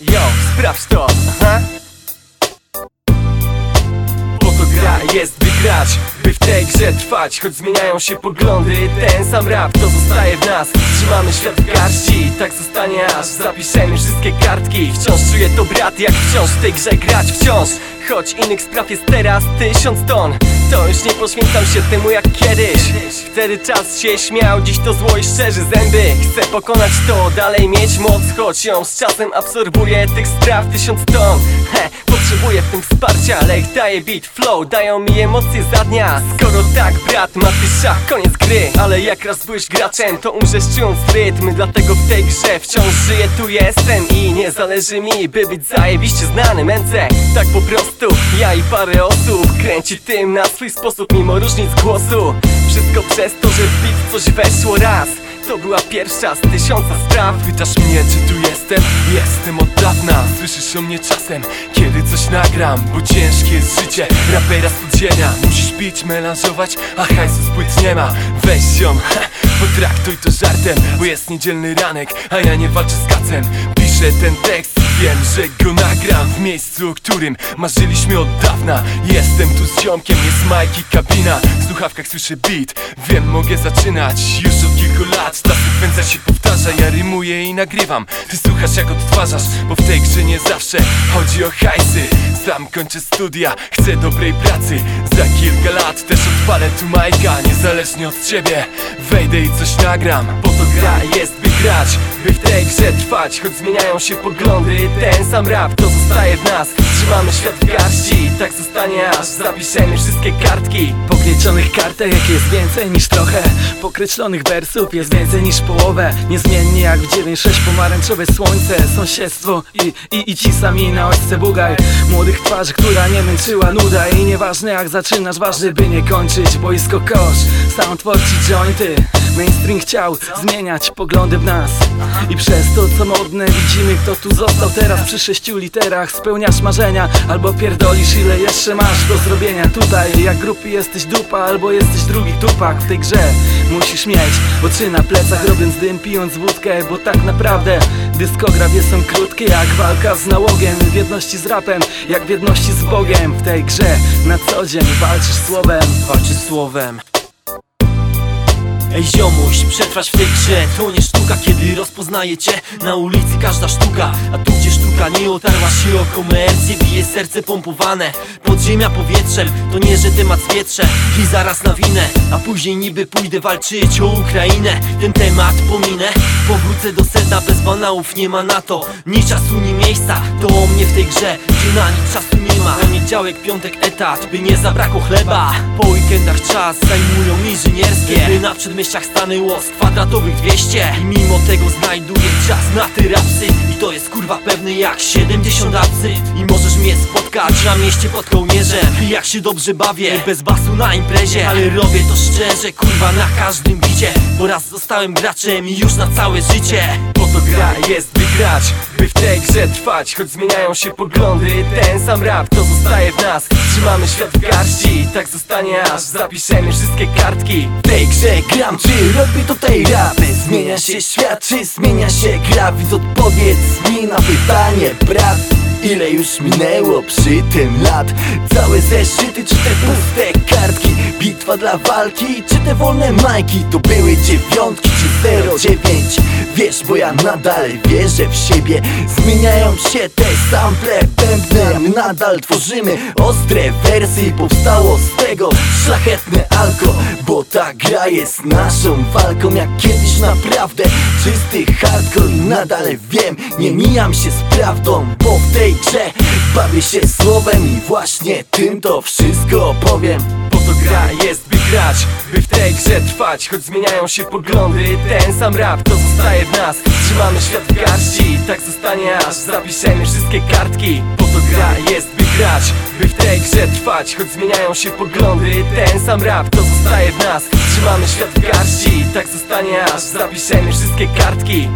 Yo, sprawdź to, aha. Po to gra jest grać By w tej grze trwać Choć zmieniają się poglądy. Ten sam rap to zostaje w nas. Trzymamy świat w garści Tak zostanie aż. Zapiszemy wszystkie kartki Wciąż czuję to brat Jak wciąż w tej grze grać wciąż. Choć innych spraw jest teraz tysiąc ton To już nie poświęcam się temu jak kiedyś. Wtedy czas się śmiał Dziś to zło i szczerzy zęby. Chcę pokonać to, dalej mieć moc Choć ją z czasem absorbuję. Tych spraw tysiąc ton He, Potrzebuję w tym wsparcia ich daje beat, flow Dają mi emocje za dnia. Skoro tak brat, ma ty szach, koniec gry Ale jak raz byłeś graczem To umrzesz czując rytm Dlatego w tej grze wciąż żyję, tu jestem I nie zależy mi, by być zajebiście znanym MC Tak po prostu, ja i parę osób Kręci tym na swój sposób Mimo różnic głosu. Wszystko przez to, że w beat coś weszło raz to była pierwsza z tysiąca spraw. Pytasz mnie czy tu jestem? Jestem od dawna. Słyszysz o mnie czasem, kiedy coś nagram Bo ciężkie jest życie. Rapera z podziemia. Musisz pić, melanżować, a hajsu z nie ma. Weź ją, potraktuj to żartem Bo jest niedzielny ranek, a ja nie walczę z kacem. Piszę ten tekst wiem, że go nagram W miejscu, o którym marzyliśmy od dawna. Jestem tu z ziomkiem, jest Mike i kabina. W słuchawkach słyszę beat, wiem mogę zaczynać. Już od kilku lat ta sekwencja się powtarza. Ja rymuję i nagrywam, ty słuchasz jak odtwarzasz Bo w tej grze nie zawsze chodzi o hajsy. Sam kończę studia, chcę dobrej pracy Za kilka lat też odpalę tu Majka Niezależnie od ciebie, wejdę i coś nagram Po to gra jest by grać By w tej grze trwać. Choć zmieniają się poglądy Ten sam rap to zostaje w nas. Trzymamy świat w garści Tak zostanie aż zapiszemy wszystkie kartki. Pokryczonych kartek jest więcej niż trochę Pokreślonych wersów jest więcej niż połowę. Niezmiennie jak w 9-6 pomarańczowe słońce Sąsiedztwo i, i, i ci sami na ośce bugaj. Młodych twarzy, która nie męczyła nuda I nieważne jak zaczynasz, ważne by nie kończyć Boisko kosz, sam tworci jointy. Mainstream chciał zmieniać poglądy w nas. I przez to co modne widzimy kto tu został. Teraz Przy sześciu literach spełniasz marzenia. Albo pierdolisz ile jeszcze masz do zrobienia. Tutaj jak grupy jesteś dupa albo jesteś drugi tupak w tej grze. Musisz mieć oczy na plecach robiąc dym pijąc wódkę Bo tak naprawdę dyskografie są krótkie jak walka z nałogiem W jedności z rapem jak w jedności z Bogiem. W tej grze na co dzień walczysz słowem. Walczy słowem Ej ziomuś, przetrwać w tej grze. To nie sztuka, kiedy rozpoznaje cię. Na ulicy każda sztuka A tu gdzie sztuka nie otarła się o komercję Bije serce pompowane Podziemia powietrzem. To nie, że temat zwietrze I zaraz nawinę A później niby pójdę walczyć o Ukrainę. Ten temat pominę Powrócę do sedna bez banałów Nie ma na to ni czasu, ni miejsca. To o mnie w tej grze Gdzie na nic czasu nie ma. Poniedziałek, piątek, etat By nie zabrakło chleba. Po weekendach czas zajmują inżynierskie. By na przedmieściach stanęło z kwadratowych 200 I mimo tego znajduję czas na te rapsy. I to jest kurwa pewny jak 70 rapsy I możesz mnie spotkać na mieście pod kołnierzem. Jak się dobrze bawię, bez basu na imprezie. Ale robię to szczerze, kurwa na każdym bicie. Bo raz zostałem graczem i już na całe życie gra jest by grać By w tej grze trwać, choć zmieniają się poglądy Ten sam rap to zostaje w nas Trzymamy świat w garści, tak zostanie aż Zapiszemy wszystkie kartki W tej grze gram, czy robię tutaj rapy? Zmienia się świat, czy zmienia się gra? Więc odpowiedz mi na pytanie, brat Ile już minęło przy tym lat? Całe zeszyty, czy te puste? Bitwa dla walki, czy te wolne majki? To były dziewiątki, czy 09? Wiesz, bo ja nadal wierzę w siebie Zmieniają się te sample bębnem Nadal tworzymy ostre wersy I powstało z tego szlachetne alko Bo ta gra jest naszą walką Jak kiedyś naprawdę czysty hardcore nadal wiem, nie mijam się z prawdą Bo w tej grze bawię się słowem I właśnie tym to wszystko opowiem Po to gra jest by grać By w tej grze trwać? Choć zmieniają się poglądy Ten sam rap to zostaje w nas. Trzymamy świat w garści Tak zostanie aż. Zapiszemy wszystkie kartki. Po to gra jest by grać By w tej grze trwać? Choć zmieniają się poglądy Ten sam rap to zostaje w nas. Trzymamy świat w garści Tak zostanie aż. Zapiszemy wszystkie kartki